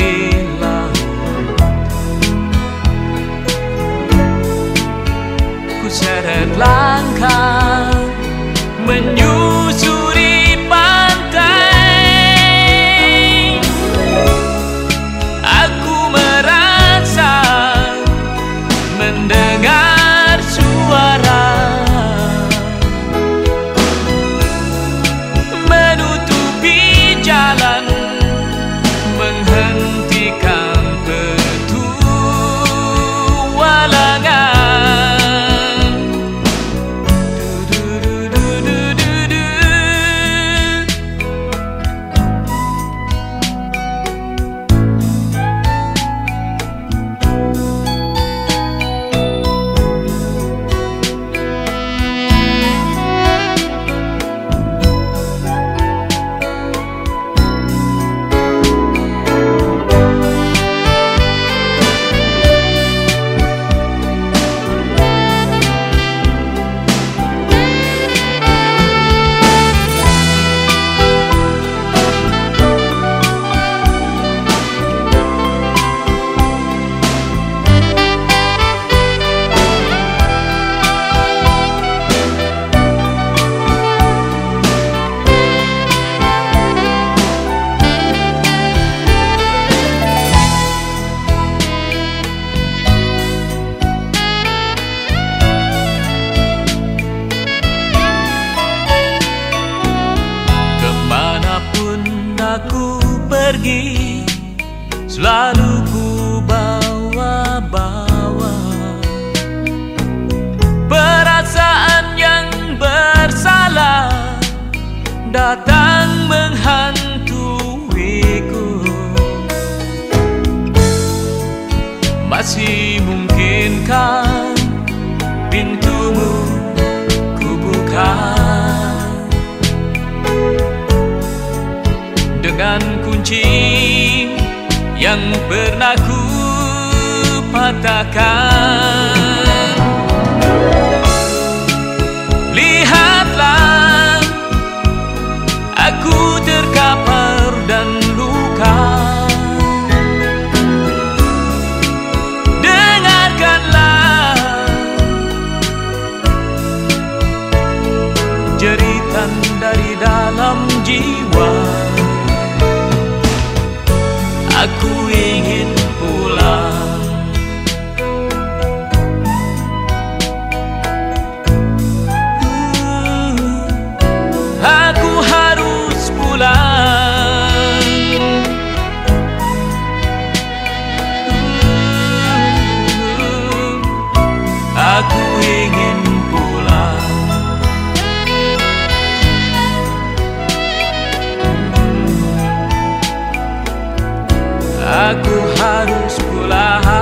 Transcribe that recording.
di laut. Ku langkah aku pergi Selalu ku bawa-bawa. Perasaan yang bersalah Datang menghantuiku. Masih mungkinkah pintumu ku buka kunci yang pernah ku patahkan. Aku ingin pulang. Aku harus pulang. Aku Aku harus pulang